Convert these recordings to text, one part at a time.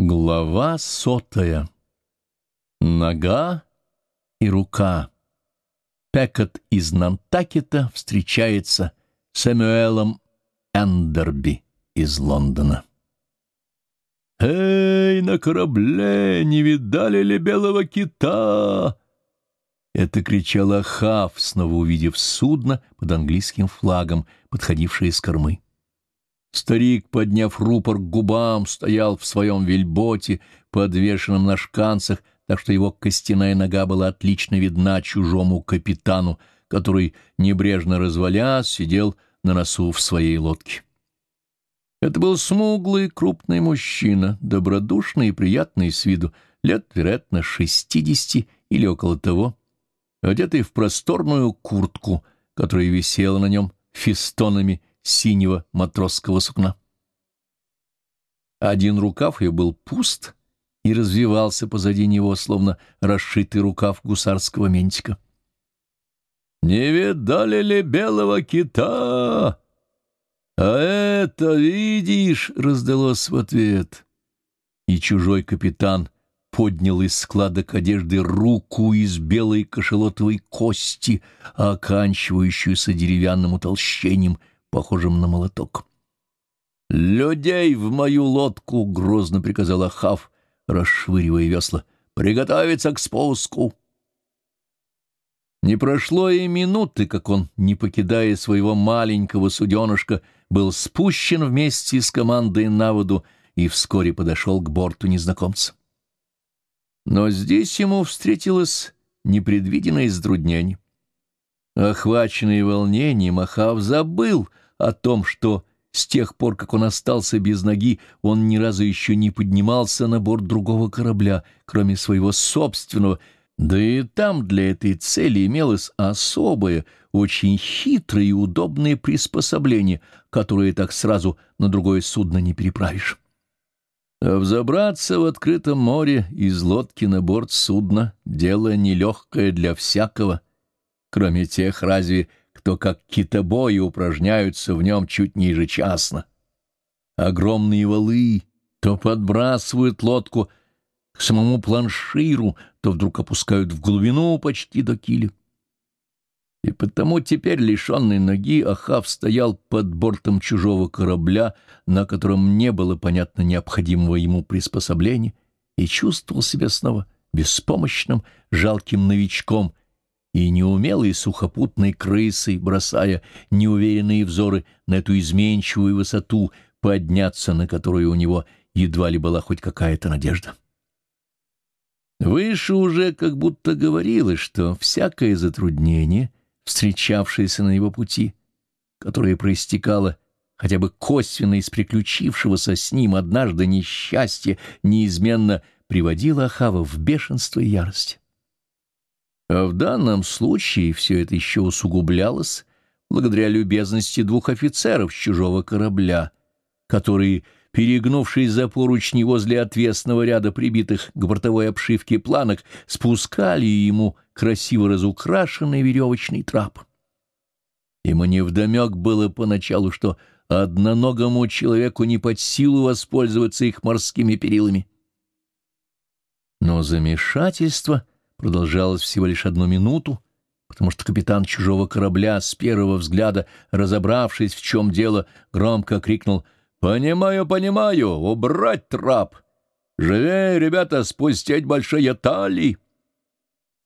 Глава сотая. Нога и рука. Пекот из Нантакета встречается с Сэмюэлом Эндерби из Лондона. «Эй, на корабле, не видали ли белого кита?» Это кричал Ахав, снова увидев судно под английским флагом, подходившее с кормы. Старик, подняв рупор к губам, стоял в своем вельботе, подвешенном на шканцах, так что его костяная нога была отлично видна чужому капитану, который, небрежно развалясь, сидел на носу в своей лодке. Это был смуглый, крупный мужчина, добродушный и приятный с виду, лет, вероятно, шестидесяти или около того, одетый в просторную куртку, которая висела на нем фестонами синего матросского сукна. Один рукав ее был пуст и развивался позади него, словно расшитый рукав гусарского ментика. «Не видали ли белого кита?» «А это, видишь!» — раздалось в ответ. И чужой капитан поднял из складок одежды руку из белой кошелотовой кости, оканчивающуюся деревянным утолщением, похожим на молоток. «Людей в мою лодку!» — грозно приказал Ахав, расшвыривая весла. «Приготовиться к спуску!» Не прошло и минуты, как он, не покидая своего маленького суденышка, был спущен вместе с командой на воду и вскоре подошел к борту незнакомца. Но здесь ему встретилось непредвиденное затруднение. Охваченный волнением, Ахав забыл о том, что с тех пор, как он остался без ноги, он ни разу еще не поднимался на борт другого корабля, кроме своего собственного, да и там для этой цели имелось особое, очень хитрое и удобное приспособление, которое так сразу на другое судно не переправишь. А взобраться в открытом море из лодки на борт судна — дело нелегкое для всякого — кроме тех разве, кто как китобои упражняются в нем чуть ниже ежечасно. Огромные валы то подбрасывают лодку к самому планширу, то вдруг опускают в глубину почти до киля. И потому теперь, лишенный ноги, Ахав стоял под бортом чужого корабля, на котором не было, понятно, необходимого ему приспособления, и чувствовал себя снова беспомощным, жалким новичком, и неумелой сухопутной крысой, бросая неуверенные взоры на эту изменчивую высоту, подняться на которую у него едва ли была хоть какая-то надежда. Выше уже как будто говорилось, что всякое затруднение, встречавшееся на его пути, которое проистекало хотя бы косвенно из приключившегося с ним однажды несчастья, неизменно приводило Ахава в бешенство и ярость. А в данном случае все это еще усугублялось благодаря любезности двух офицеров чужого корабля, которые, перегнувшись за поручни возле отвесного ряда прибитых к бортовой обшивке планок, спускали ему красиво разукрашенный веревочный трап. Ему невдомек было поначалу, что одноногому человеку не под силу воспользоваться их морскими перилами. Но замешательство — продолжалось всего лишь одну минуту, потому что капитан чужого корабля с первого взгляда, разобравшись, в чем дело, громко крикнул «Понимаю, понимаю! Убрать трап! Живее, ребята, спустить большие тали!»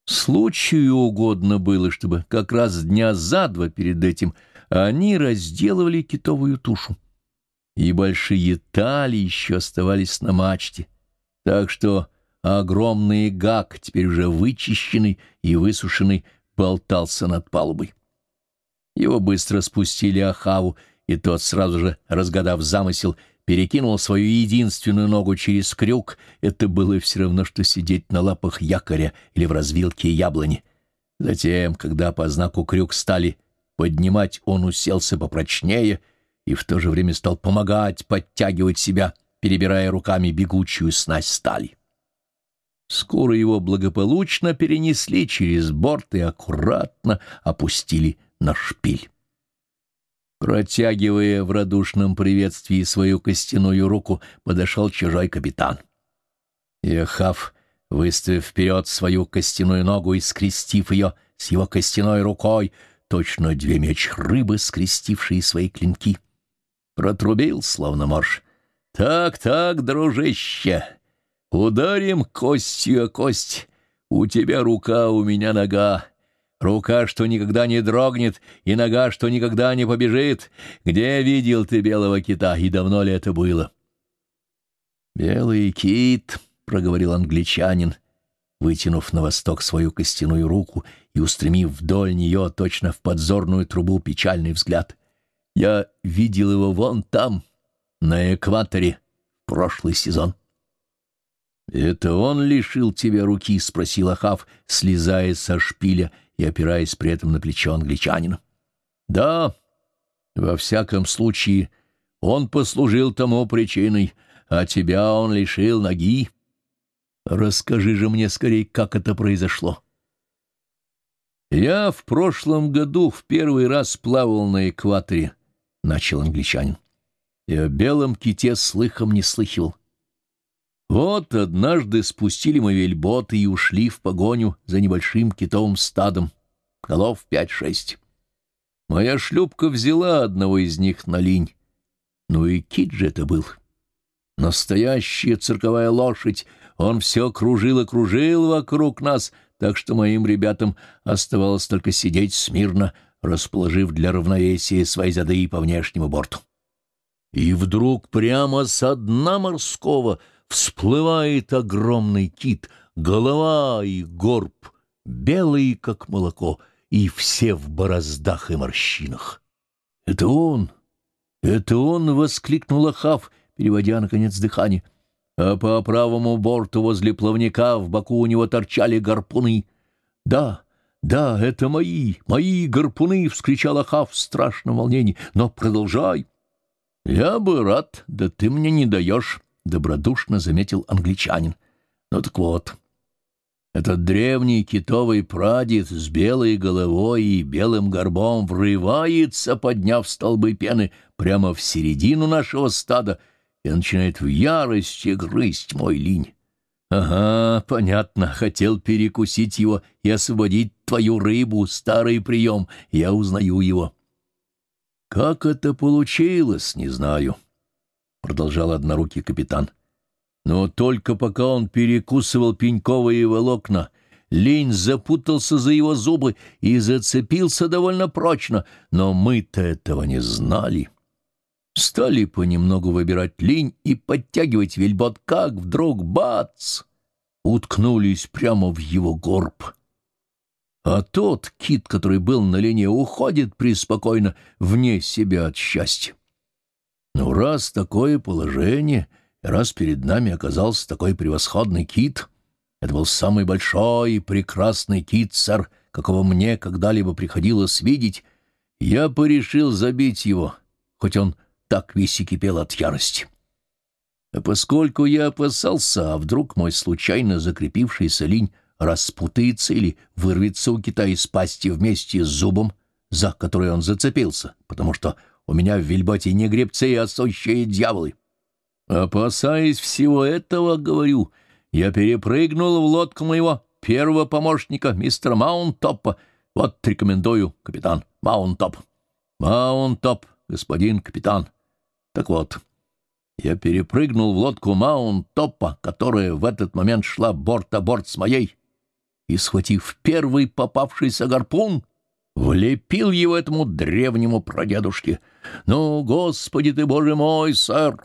Случаю угодно было, чтобы как раз дня за два перед этим они разделывали китовую тушу, и большие тали еще оставались на мачте, так что а огромный гак, теперь уже вычищенный и высушенный, болтался над палубой. Его быстро спустили Ахаву, и тот, сразу же разгадав замысел, перекинул свою единственную ногу через крюк. Это было все равно, что сидеть на лапах якоря или в развилке яблони. Затем, когда по знаку крюк стали поднимать, он уселся попрочнее и в то же время стал помогать подтягивать себя, перебирая руками бегучую снасть стали. Скоро его благополучно перенесли через борт и аккуратно опустили на шпиль. Протягивая в радушном приветствии свою костяную руку, подошел чужой капитан. И Ахав, выставив вперед свою костяную ногу и скрестив ее с его костяной рукой, точно две меч рыбы, скрестившие свои клинки, протрубил, словно морж. «Так-так, дружище, ударим костью о кость. У тебя рука, у меня нога. Рука, что никогда не дрогнет, и нога, что никогда не побежит. Где видел ты белого кита, и давно ли это было?» «Белый кит», — проговорил англичанин, вытянув на восток свою костяную руку и устремив вдоль нее точно в подзорную трубу печальный взгляд. «Я видел его вон там, на экваторе, прошлый сезон». «Это он лишил тебя руки?» — спросил Ахав, слезая со шпиля и опираясь при этом на плечо англичанина. «Да, во всяком случае, он послужил тому причиной, а тебя он лишил ноги. Расскажи же мне скорее, как это произошло». «Я в прошлом году в первый раз плавал на экваторе», — начал англичанин. «И о белом ките слыхом не слыхивал. Вот однажды спустили мы вельботы и ушли в погоню за небольшим китовым стадом, голов пять-шесть. Моя шлюпка взяла одного из них на линь. Ну и кит же это был. Настоящая цирковая лошадь. Он все кружил и кружил вокруг нас, так что моим ребятам оставалось только сидеть смирно, расположив для равновесия свои зады по внешнему борту. И вдруг прямо со дна морского — всплывает огромный кит, голова и горб, белые, как молоко, и все в бороздах и морщинах. «Это он! Это он!» — воскликнул Ахав, переводя, наконец, дыхание. А по правому борту возле плавника в боку у него торчали гарпуны. «Да, да, это мои, мои гарпуны!» — вскричал Ахав в страшном волнении. «Но продолжай!» «Я бы рад, да ты мне не даешь!» — добродушно заметил англичанин. «Ну так вот, этот древний китовый прадед с белой головой и белым горбом врывается, подняв столбы пены, прямо в середину нашего стада и начинает в ярости грызть мой линь. Ага, понятно, хотел перекусить его и освободить твою рыбу, старый прием, я узнаю его». «Как это получилось, не знаю» продолжал однорукий капитан. Но только пока он перекусывал пеньковые волокна, лень запутался за его зубы и зацепился довольно прочно, но мы-то этого не знали. Стали понемногу выбирать линь и подтягивать вельбот, как вдруг бац! Уткнулись прямо в его горб. А тот кит, который был на линии, уходит преспокойно вне себя от счастья. Раз такое положение, раз перед нами оказался такой превосходный кит, это был самый большой и прекрасный кит, сэр, какого мне когда-либо приходилось видеть, я порешил забить его, хоть он так весь и кипел от ярости. А поскольку я опасался, а вдруг мой случайно закрепившийся линь распутается или вырвется у кита из пасти вместе с зубом, за который он зацепился, потому что у меня в вельботе не гребцы, а сущие дьяволы. Опасаясь всего этого, говорю, я перепрыгнул в лодку моего первого помощника, мистера Маунтопа. Вот рекомендую, капитан Маунтоп. Маунтоп, господин капитан. Так вот, я перепрыгнул в лодку Маунтопа, которая в этот момент шла борт-а-борт с моей, и, схватив первый попавшийся гарпун, влепил его этому древнему прадедушке. «Ну, Господи ты, Боже мой, сэр!»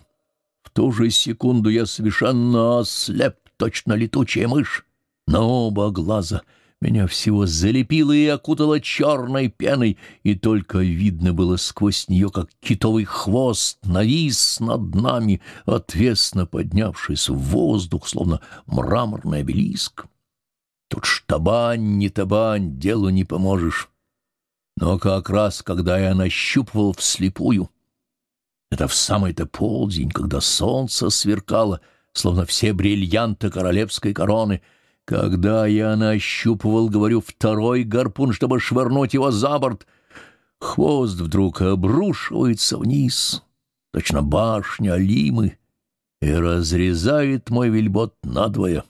В ту же секунду я совершенно ослеп, точно летучая мышь. На оба глаза меня всего залепило и окутало черной пеной, и только видно было сквозь нее, как китовый хвост навис над нами, отвесно поднявшись в воздух, словно мраморный обелиск. Тут штабань, не табань, делу не поможешь. Но как раз, когда я нащупывал вслепую, это в самый-то полдень, когда солнце сверкало, словно все бриллианты королевской короны, когда я нащупывал, говорю, второй гарпун, чтобы швырнуть его за борт, хвост вдруг обрушивается вниз, точно башня Лимы, и разрезает мой вельбот надвое,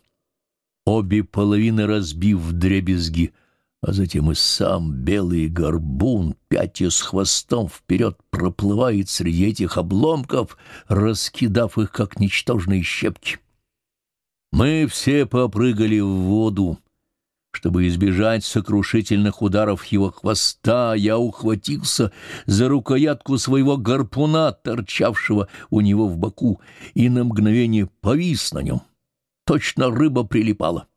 обе половины разбив в дребезги, а затем и сам белый горбун, пятя с хвостом вперед, проплывает среди этих обломков, раскидав их, как ничтожные щепки. Мы все попрыгали в воду. Чтобы избежать сокрушительных ударов его хвоста, я ухватился за рукоятку своего гарпуна, торчавшего у него в боку, и на мгновение повис на нем. Точно рыба прилипала.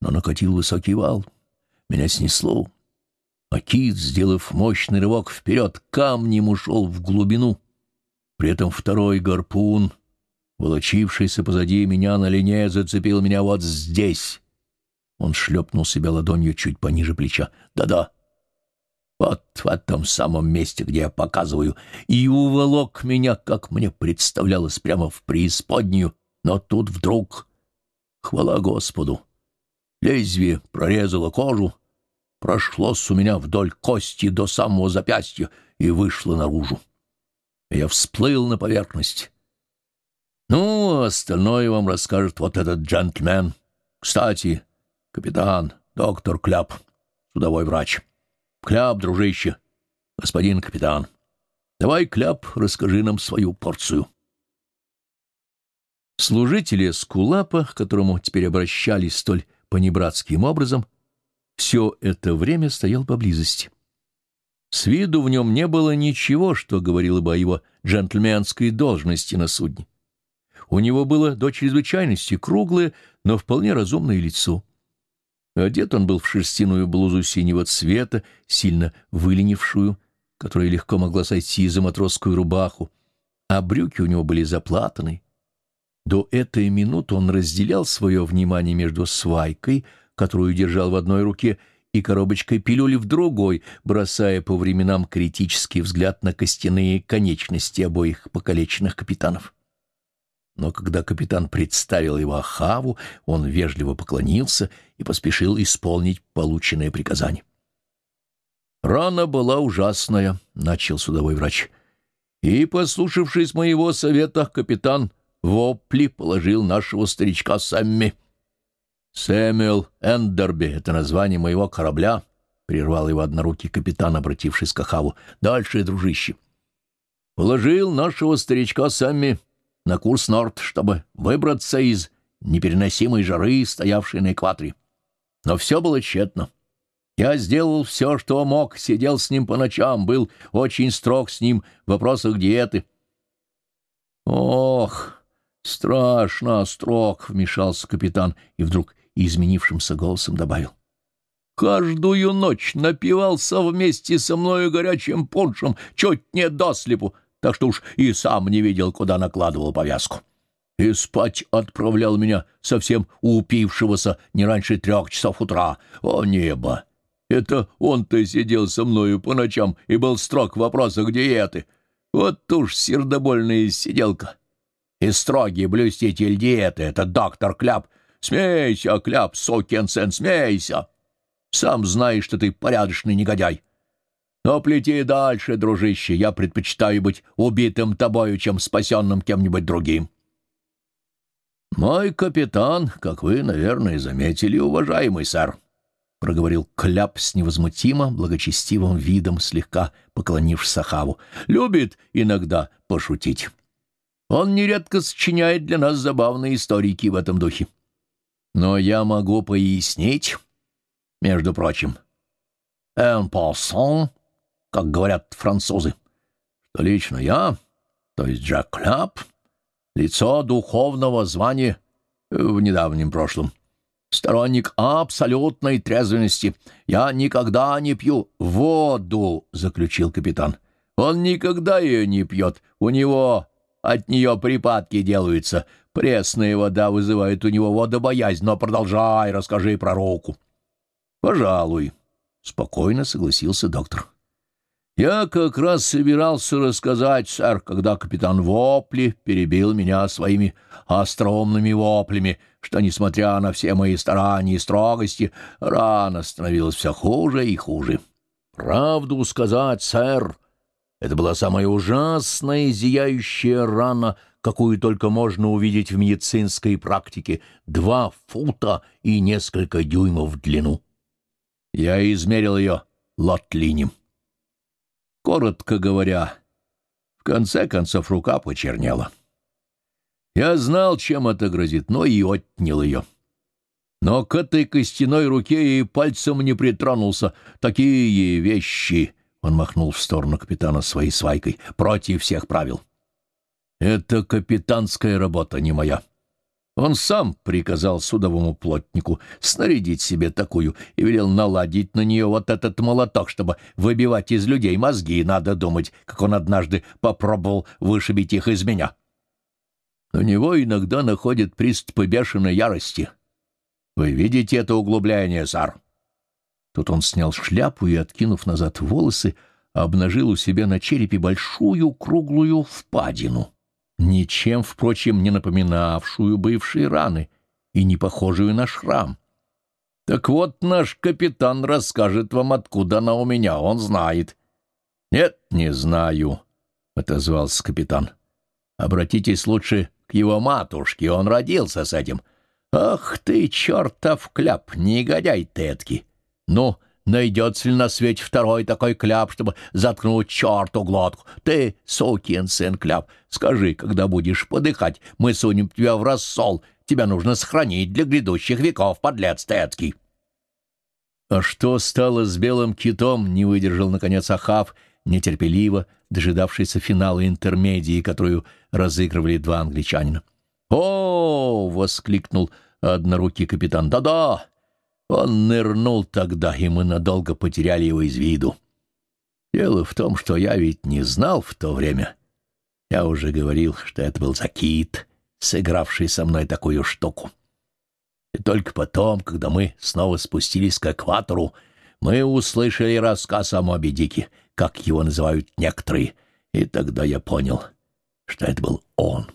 Но накатил высокий вал. Меня снесло. А кит, сделав мощный рывок вперед, камнем ушел в глубину. При этом второй гарпун, волочившийся позади меня на лине, зацепил меня вот здесь. Он шлепнул себя ладонью чуть пониже плеча. «Да-да, вот в этом самом месте, где я показываю, и уволок меня, как мне представлялось, прямо в преисподнюю. Но тут вдруг, хвала Господу, лезвие прорезало кожу, прошлось у меня вдоль кости до самого запястья и вышло наружу. Я всплыл на поверхность. Ну, остальное вам расскажет вот этот джентльмен. Кстати, Капитан, доктор Кляп, судовой врач. Кляп, дружище, господин капитан. Давай, Кляп, расскажи нам свою порцию. Служители Скулапа, к которому теперь обращались столь понебратским образом, все это время стоял поблизости. С виду в нем не было ничего, что говорило бы о его джентльменской должности на судне. У него было до чрезвычайности круглое, но вполне разумное лицо. Одет он был в шерстяную блузу синего цвета, сильно выленившую, которая легко могла сойти за матросскую рубаху, а брюки у него были заплатаны. До этой минуты он разделял свое внимание между свайкой, которую держал в одной руке, и коробочкой пилюли в другой, бросая по временам критический взгляд на костяные конечности обоих покалеченных капитанов. Но когда капитан представил его Ахаву, он вежливо поклонился и поспешил исполнить полученное приказание. «Рана была ужасная», — начал судовой врач. «И, послушавшись моего совета, капитан Вопли положил нашего старичка Сэмми». «Сэмюэл Эндерби — это название моего корабля», — прервал его однорукий капитан, обратившись к Ахаву. «Дальше, дружище». «Положил нашего старичка Сэмми на курс Норд, чтобы выбраться из непереносимой жары, стоявшей на экваторе. Но все было тщетно. Я сделал все, что мог, сидел с ним по ночам, был очень строг с ним в вопросах диеты. «Ох, страшно строг!» — вмешался капитан и вдруг изменившимся голосом добавил. «Каждую ночь напивался вместе со мною горячим пуншем, чуть не дослепу, так что уж и сам не видел, куда накладывал повязку. И спать отправлял меня совсем упившегося не раньше трех часов утра. О, небо! Это он-то сидел со мною по ночам и был строг в вопросах диеты. Вот уж сердобольная сиделка. И строгий блюститель диеты — это доктор Кляп. Смейся, Кляп, сукин сын, смейся! Сам знаешь, что ты порядочный негодяй. Но плети дальше, дружище, я предпочитаю быть убитым тобою, чем спасенным кем-нибудь другим. «Мой капитан, как вы, наверное, заметили, уважаемый сэр», — проговорил Кляп с невозмутимо благочестивым видом, слегка поклонившись Сахаву, — «любит иногда пошутить. Он нередко сочиняет для нас забавные историки в этом духе. Но я могу пояснить, между прочим, «en passant», как говорят французы, что лично я, то есть Джек Кляп, лицо духовного звания в недавнем прошлом. Сторонник абсолютной трезвенности. Я никогда не пью воду, — заключил капитан. Он никогда ее не пьет. У него от нее припадки делаются. Пресная вода вызывает у него водобоязнь. Но продолжай, расскажи про руку. Пожалуй, — спокойно согласился доктор. Я как раз собирался рассказать, сэр, когда капитан Вопли перебил меня своими остроумными воплями, что, несмотря на все мои старания и строгости, рана становилась все хуже и хуже. Правду сказать, сэр, это была самая ужасная зияющая рана, какую только можно увидеть в медицинской практике, два фута и несколько дюймов в длину. Я измерил ее лотлинем. Коротко говоря, в конце концов рука почернела. Я знал, чем это грозит, но и отнял ее. Но к этой костяной руке и пальцем не притронулся. Такие вещи, — он махнул в сторону капитана своей свайкой, — против всех правил. Это капитанская работа, не моя. Он сам приказал судовому плотнику снарядить себе такую и велел наладить на нее вот этот молоток, чтобы выбивать из людей мозги, надо думать, как он однажды попробовал вышибить их из меня. У него иногда находят приступы бешеной ярости. Вы видите это углубление, сар? Тут он снял шляпу и, откинув назад волосы, обнажил у себя на черепе большую круглую впадину ничем, впрочем, не напоминавшую бывшие раны и не похожую на шрам. Так вот, наш капитан расскажет вам, откуда она у меня, он знает. — Нет, не знаю, — отозвался капитан. — Обратитесь лучше к его матушке, он родился с этим. — Ах ты, чертов кляп, негодяй ты эдакий! Ну, — найдется ли на свете второй такой кляп, чтобы заткнуть черту глотку. Ты, сукин сын кляп, скажи, когда будешь подыхать, мы сунем тебя в рассол. Тебя нужно сохранить для грядущих веков, подлец ты А что стало с белым китом, не выдержал, наконец, Ахав, нетерпеливо дожидавшийся финала интермедии, которую разыгрывали два англичанина. «О!» — воскликнул однорукий капитан. «Да-да!» Он нырнул тогда, и мы надолго потеряли его из виду. Дело в том, что я ведь не знал в то время. Я уже говорил, что это был Закит, сыгравший со мной такую штуку. И только потом, когда мы снова спустились к экватору, мы услышали рассказ о Моби Дике, как его называют некоторые, и тогда я понял, что это был он.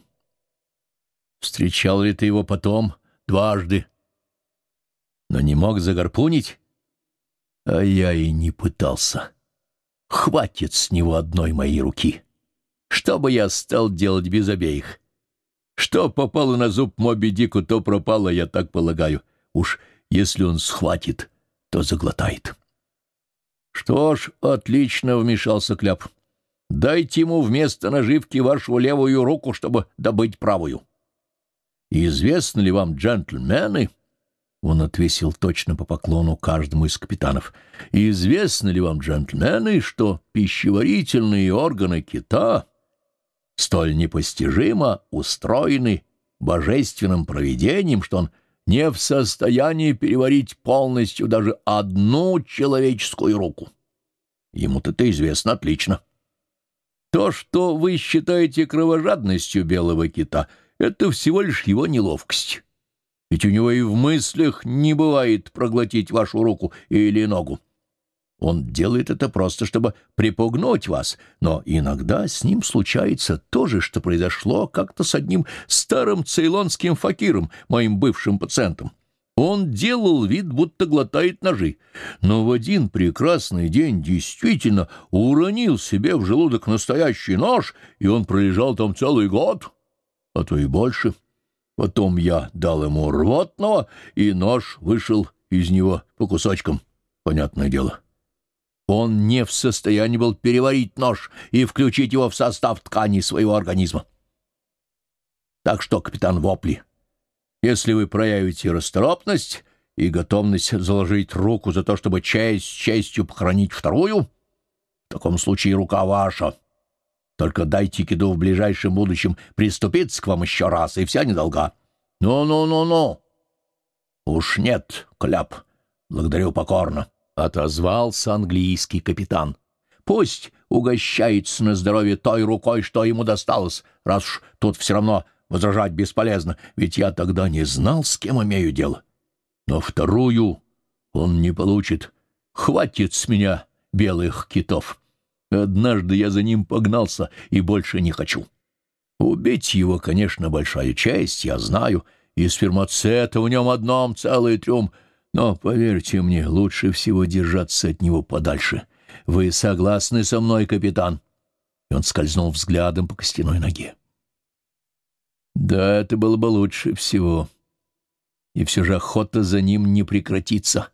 Встречал ли ты его потом дважды? Но не мог загарпунить. А я и не пытался. Хватит с него одной моей руки. Что бы я стал делать без обеих? Что попало на зуб Моби Дику, то пропало, я так полагаю. Уж если он схватит, то заглотает. Что ж, отлично вмешался Кляп. Дайте ему вместо наживки вашу левую руку, чтобы добыть правую. Известно ли вам, джентльмены, он отвесил точно по поклону каждому из капитанов. «Известно ли вам, джентльмены, что пищеварительные органы кита столь непостижимо устроены божественным провидением, что он не в состоянии переварить полностью даже одну человеческую руку? Ему-то это известно отлично. То, что вы считаете кровожадностью белого кита, это всего лишь его неловкость». Ведь у него и в мыслях не бывает проглотить вашу руку или ногу. Он делает это просто, чтобы припугнуть вас, но иногда с ним случается то же, что произошло как-то с одним старым цейлонским факиром, моим бывшим пациентом. Он делал вид, будто глотает ножи, но в один прекрасный день действительно уронил себе в желудок настоящий нож, и он пролежал там целый год, а то и больше. — Потом я дал ему рвотного, и нож вышел из него по кусочкам. Понятное дело. Он не в состоянии был переварить нож и включить его в состав ткани своего организма. Так что, капитан Вопли, если вы проявите расторопность и готовность заложить руку за то, чтобы честь честью похоронить вторую, в таком случае рука ваша. Только дайте киду в ближайшем будущем приступиться к вам еще раз, и вся недолга. Ну-ну-ну-ну. Уж нет, кляп. Благодарю покорно. Отозвался английский капитан. Пусть угощается на здоровье той рукой, что ему досталось, раз уж тут все равно возражать бесполезно, ведь я тогда не знал, с кем имею дело. Но вторую он не получит. Хватит с меня белых китов. Однажды я за ним погнался и больше не хочу. Убить его, конечно, большая честь, я знаю. Из фермацета в нем одном целый трюм. Но, поверьте мне, лучше всего держаться от него подальше. Вы согласны со мной, капитан?» И он скользнул взглядом по костяной ноге. Да, это было бы лучше всего. И все же охота за ним не прекратится.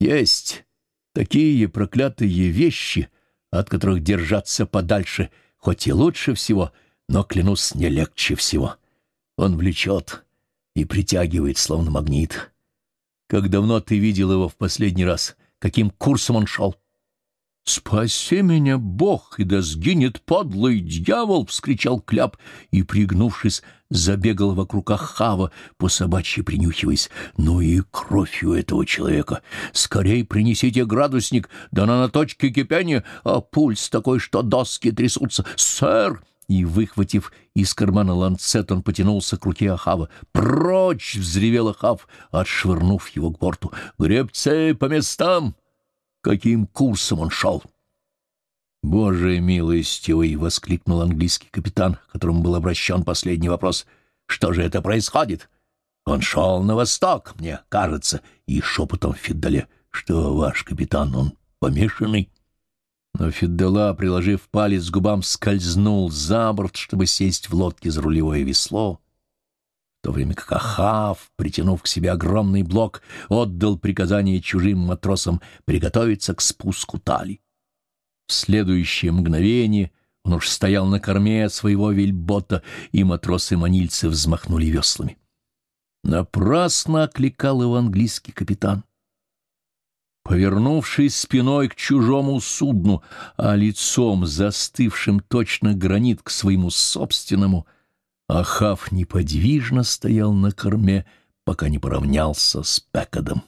Есть такие проклятые вещи, от которых держаться подальше, хоть и лучше всего, но, клянусь, не легче всего. Он влечет и притягивает, словно магнит. Как давно ты видел его в последний раз? Каким курсом он шел? «Спаси меня, Бог, и да сгинет подлый дьявол!» — вскричал Кляп и, пригнувшись, забегал вокруг Ахава, по собачьи принюхиваясь. «Ну и кровь у этого человека! Скорей принесите градусник, да на точке кипения, а пульс такой, что доски трясутся! Сэр!» И, выхватив из кармана ланцет, он потянулся к руке Ахава. «Прочь!» — взревел Ахав, отшвырнув его к борту. «Гребцы по местам!» Каким курсом он шел. «Боже милостивый!» — воскликнул английский капитан, которому был обращен последний вопрос. «Что же это происходит?» «Он шел на восток, мне кажется», и шепотом Фиддале. «Что, ваш капитан, он помешанный?» Но Фиддала, приложив палец к губам, скользнул за борт, чтобы сесть в лодке за рулевое весло в то время как Ахав, притянув к себе огромный блок, отдал приказание чужим матросам приготовиться к спуску тали. В следующее мгновение он уж стоял на корме своего вельбота, и матросы-манильцы взмахнули веслами. Напрасно окликал его английский капитан. Повернувшись спиной к чужому судну, а лицом застывшим точно гранит к своему собственному — Ахав неподвижно стоял на корме, пока не поравнялся с Пекадом.